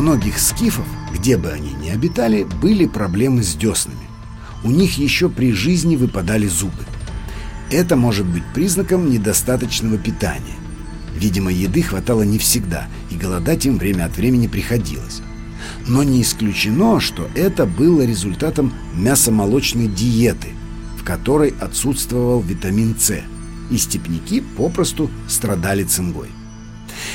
многих скифов, где бы они ни обитали, были проблемы с деснами. У них еще при жизни выпадали зубы. Это может быть признаком недостаточного питания. Видимо, еды хватало не всегда, и голодать им время от времени приходилось. Но не исключено, что это было результатом мясомолочной диеты, в которой отсутствовал витамин С, и степняки попросту страдали цингой.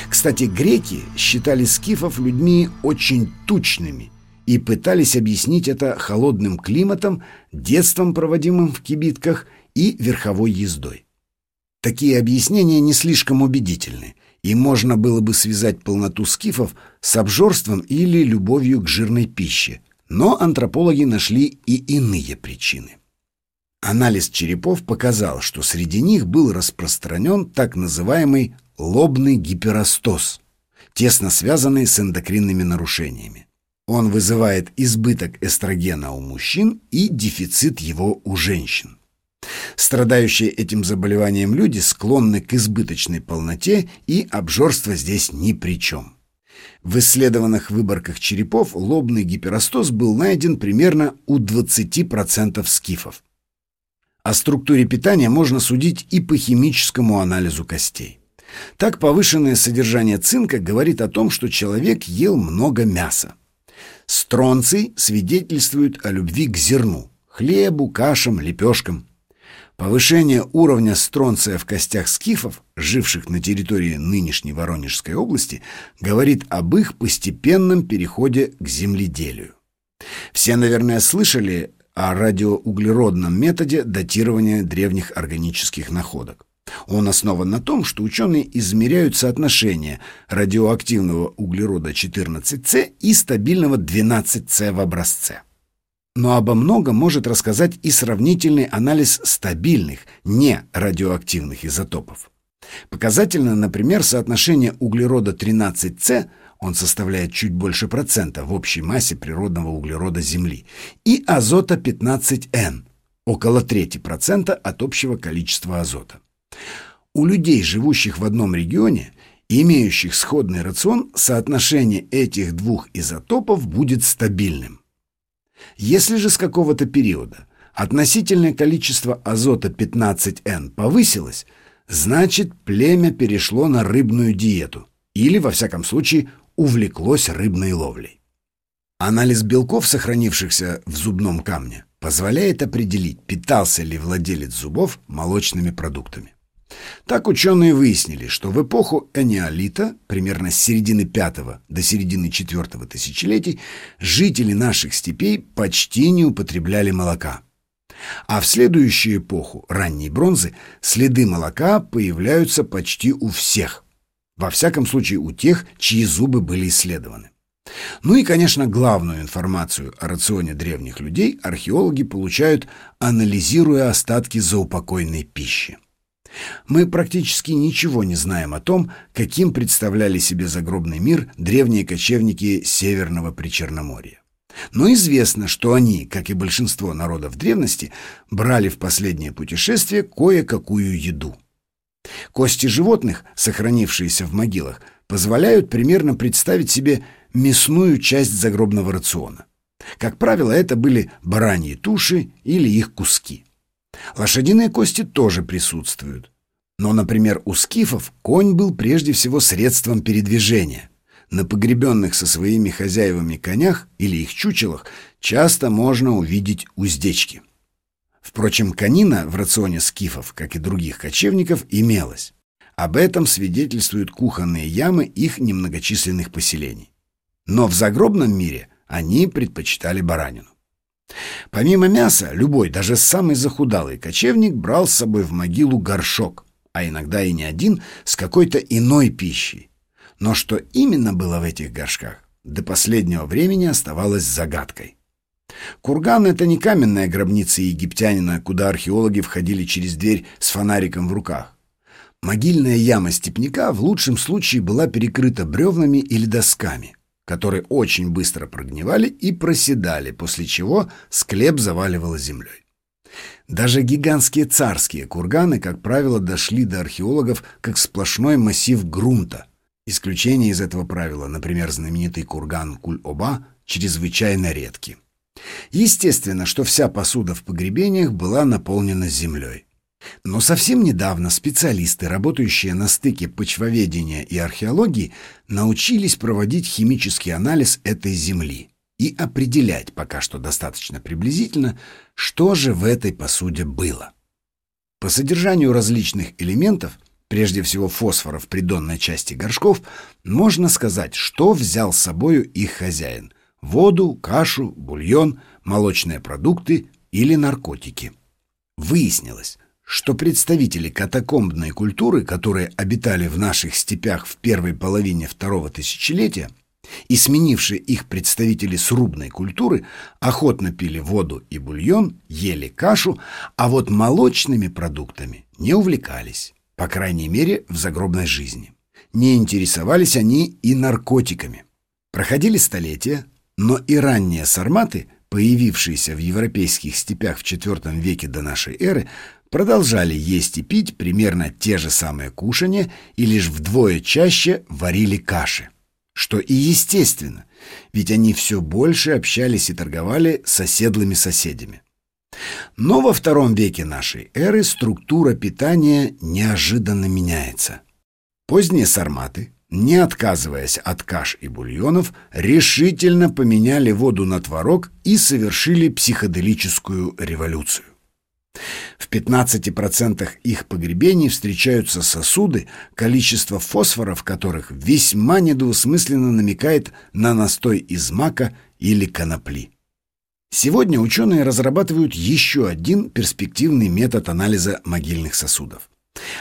Кстати, греки считали скифов людьми очень тучными и пытались объяснить это холодным климатом, детством, проводимым в кибитках, и верховой ездой. Такие объяснения не слишком убедительны, и можно было бы связать полноту скифов с обжорством или любовью к жирной пище, но антропологи нашли и иные причины. Анализ черепов показал, что среди них был распространен так называемый лобный гиперостоз, тесно связанный с эндокринными нарушениями. Он вызывает избыток эстрогена у мужчин и дефицит его у женщин. Страдающие этим заболеванием люди склонны к избыточной полноте, и обжорство здесь ни при чем. В исследованных выборках черепов лобный гиперостоз был найден примерно у 20% скифов. О структуре питания можно судить и по химическому анализу костей. Так повышенное содержание цинка говорит о том, что человек ел много мяса. Стронций свидетельствует о любви к зерну, хлебу, кашам, лепешкам. Повышение уровня стронция в костях скифов, живших на территории нынешней Воронежской области, говорит об их постепенном переходе к земледелию. Все, наверное, слышали о радиоуглеродном методе датирования древних органических находок. Он основан на том, что ученые измеряют соотношение радиоактивного углерода 14С и стабильного 12С в образце. Но обо многом может рассказать и сравнительный анализ стабильных, не радиоактивных изотопов. Показательно, например, соотношение углерода 13С, он составляет чуть больше процента в общей массе природного углерода Земли, и азота 15Н, около трети процента от общего количества азота. У людей, живущих в одном регионе, имеющих сходный рацион, соотношение этих двух изотопов будет стабильным. Если же с какого-то периода относительное количество азота 15N повысилось, значит племя перешло на рыбную диету или, во всяком случае, увлеклось рыбной ловлей. Анализ белков, сохранившихся в зубном камне, позволяет определить, питался ли владелец зубов молочными продуктами. Так ученые выяснили, что в эпоху энеолита, примерно с середины пятого до середины четвертого тысячелетий, жители наших степей почти не употребляли молока. А в следующую эпоху, ранней бронзы, следы молока появляются почти у всех. Во всяком случае у тех, чьи зубы были исследованы. Ну и, конечно, главную информацию о рационе древних людей археологи получают, анализируя остатки заупокойной пищи. Мы практически ничего не знаем о том, каким представляли себе загробный мир древние кочевники Северного Причерноморья. Но известно, что они, как и большинство народов древности, брали в последнее путешествие кое-какую еду. Кости животных, сохранившиеся в могилах, позволяют примерно представить себе мясную часть загробного рациона. Как правило, это были бараньи туши или их куски. Лошадиные кости тоже присутствуют. Но, например, у скифов конь был прежде всего средством передвижения. На погребенных со своими хозяевами конях или их чучелах часто можно увидеть уздечки. Впрочем, конина в рационе скифов, как и других кочевников, имелась. Об этом свидетельствуют кухонные ямы их немногочисленных поселений. Но в загробном мире они предпочитали баранину. Помимо мяса, любой, даже самый захудалый кочевник брал с собой в могилу горшок, а иногда и не один, с какой-то иной пищей. Но что именно было в этих горшках, до последнего времени оставалось загадкой. Курган — это не каменная гробница египтянина, куда археологи входили через дверь с фонариком в руках. Могильная яма степняка в лучшем случае была перекрыта бревнами или досками — которые очень быстро прогнивали и проседали, после чего склеп заваливало землей. Даже гигантские царские курганы, как правило, дошли до археологов как сплошной массив грунта, Исключение из этого правила, например, знаменитый курган Куль-Оба, чрезвычайно редки. Естественно, что вся посуда в погребениях была наполнена землей. Но совсем недавно специалисты, работающие на стыке почвоведения и археологии, научились проводить химический анализ этой земли и определять пока что достаточно приблизительно, что же в этой посуде было. По содержанию различных элементов, прежде всего фосфора в придонной части горшков, можно сказать, что взял с собою их хозяин – воду, кашу, бульон, молочные продукты или наркотики. Выяснилось, что представители катакомбной культуры, которые обитали в наших степях в первой половине второго тысячелетия, и сменившие их представители срубной культуры, охотно пили воду и бульон, ели кашу, а вот молочными продуктами не увлекались, по крайней мере, в загробной жизни. Не интересовались они и наркотиками. Проходили столетия, но и ранние сарматы, появившиеся в европейских степях в IV веке до нашей эры, продолжали есть и пить примерно те же самые кушания и лишь вдвое чаще варили каши. Что и естественно, ведь они все больше общались и торговали с оседлыми соседями. Но во втором веке нашей эры структура питания неожиданно меняется. Поздние сарматы, не отказываясь от каш и бульонов, решительно поменяли воду на творог и совершили психоделическую революцию. В 15% их погребений встречаются сосуды, количество фосфора в которых весьма недвусмысленно намекает на настой из мака или конопли. Сегодня ученые разрабатывают еще один перспективный метод анализа могильных сосудов.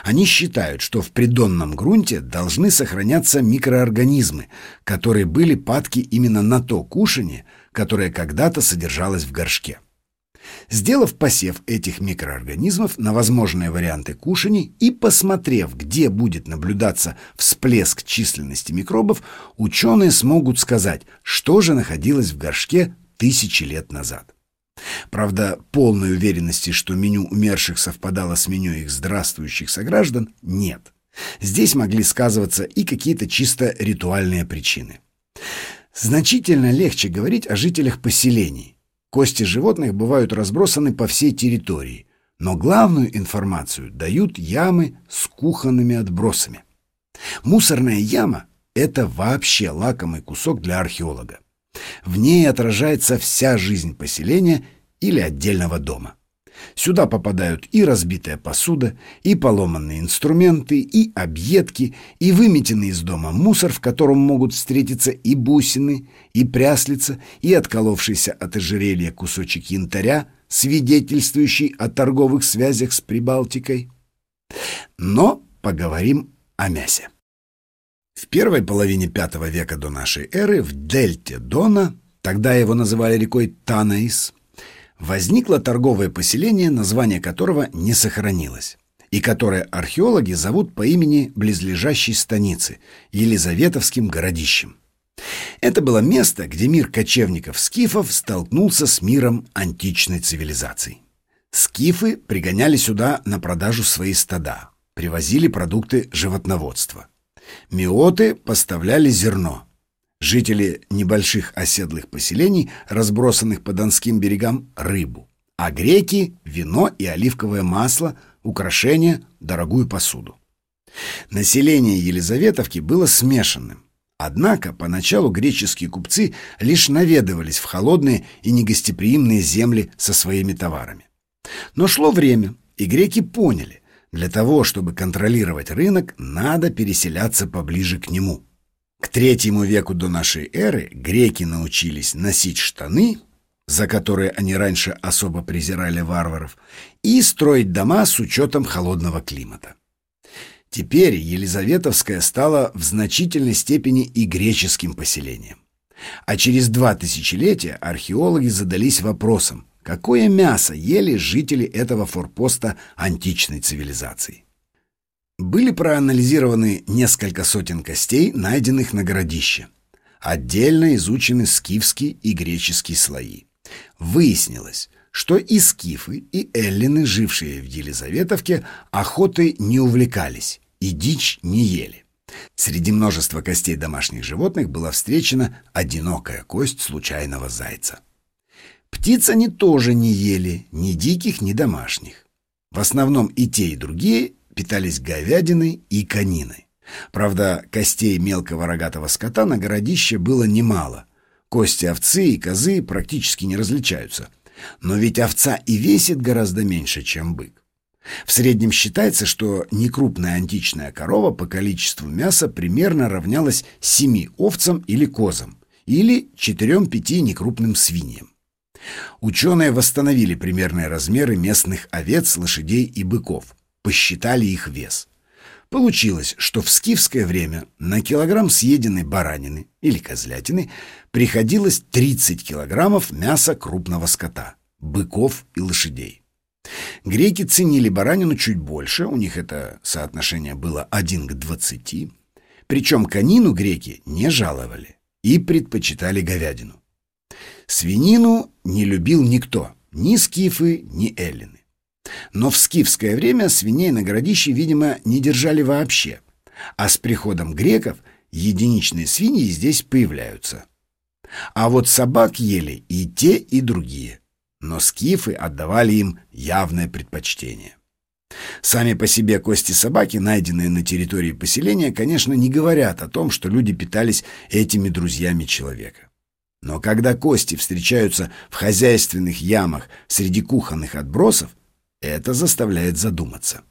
Они считают, что в придонном грунте должны сохраняться микроорганизмы, которые были падки именно на то кушание, которое когда-то содержалось в горшке. Сделав посев этих микроорганизмов на возможные варианты кушаний и посмотрев, где будет наблюдаться всплеск численности микробов, ученые смогут сказать, что же находилось в горшке тысячи лет назад. Правда, полной уверенности, что меню умерших совпадало с меню их здравствующих сограждан, нет. Здесь могли сказываться и какие-то чисто ритуальные причины. Значительно легче говорить о жителях поселений, Кости животных бывают разбросаны по всей территории, но главную информацию дают ямы с кухонными отбросами. Мусорная яма — это вообще лакомый кусок для археолога. В ней отражается вся жизнь поселения или отдельного дома. Сюда попадают и разбитая посуда, и поломанные инструменты, и объедки, и выметенный из дома мусор, в котором могут встретиться и бусины, и пряслица, и отколовшийся от ожерелья кусочек янтаря, свидетельствующий о торговых связях с Прибалтикой. Но поговорим о мясе. В первой половине V века до нашей эры в дельте Дона, тогда его называли рекой Танаис, возникло торговое поселение, название которого не сохранилось, и которое археологи зовут по имени близлежащей станицы – Елизаветовским городищем. Это было место, где мир кочевников-скифов столкнулся с миром античной цивилизации. Скифы пригоняли сюда на продажу свои стада, привозили продукты животноводства. Миоты поставляли зерно – Жители небольших оседлых поселений, разбросанных по Донским берегам, рыбу. А греки – вино и оливковое масло, украшения, дорогую посуду. Население Елизаветовки было смешанным. Однако поначалу греческие купцы лишь наведывались в холодные и негостеприимные земли со своими товарами. Но шло время, и греки поняли, для того, чтобы контролировать рынок, надо переселяться поближе к нему – к третьему веку до нашей эры греки научились носить штаны, за которые они раньше особо презирали варваров, и строить дома с учетом холодного климата. Теперь Елизаветовская стала в значительной степени и греческим поселением. А через два тысячелетия археологи задались вопросом, какое мясо ели жители этого форпоста античной цивилизации. Были проанализированы несколько сотен костей, найденных на городище. Отдельно изучены скифские и греческие слои. Выяснилось, что и скифы, и эллины, жившие в Елизаветовке, охотой не увлекались и дичь не ели. Среди множества костей домашних животных была встречена одинокая кость случайного зайца. Птиц они тоже не ели, ни диких, ни домашних. В основном и те, и другие питались говядиной и кониной. Правда, костей мелкого рогатого скота на городище было немало. Кости овцы и козы практически не различаются. Но ведь овца и весит гораздо меньше, чем бык. В среднем считается, что некрупная античная корова по количеству мяса примерно равнялась семи овцам или козам, или четырем-пяти некрупным свиньям. Ученые восстановили примерные размеры местных овец, лошадей и быков, посчитали их вес. Получилось, что в скифское время на килограмм съеденной баранины или козлятины приходилось 30 килограммов мяса крупного скота, быков и лошадей. Греки ценили баранину чуть больше, у них это соотношение было 1 к 20, причем конину греки не жаловали и предпочитали говядину. Свинину не любил никто, ни скифы, ни эллины. Но в скифское время свиней на городище, видимо, не держали вообще, а с приходом греков единичные свиньи здесь появляются. А вот собак ели и те, и другие, но скифы отдавали им явное предпочтение. Сами по себе кости собаки, найденные на территории поселения, конечно, не говорят о том, что люди питались этими друзьями человека. Но когда кости встречаются в хозяйственных ямах среди кухонных отбросов, это заставляет задуматься.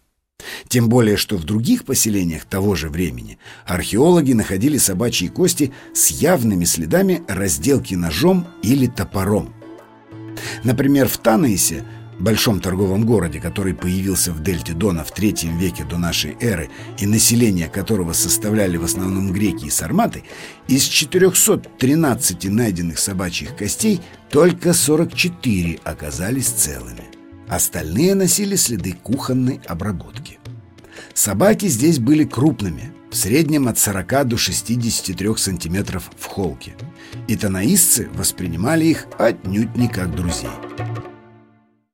Тем более, что в других поселениях того же времени археологи находили собачьи кости с явными следами разделки ножом или топором. Например, в Танаисе большом торговом городе, который появился в дельте Дона в третьем веке до нашей эры и население которого составляли в основном греки и сарматы, из 413 найденных собачьих костей только 44 оказались целыми. Остальные носили следы кухонной обработки. Собаки здесь были крупными, в среднем от 40 до 63 сантиметров в холке, и танаисцы воспринимали их отнюдь не как друзей.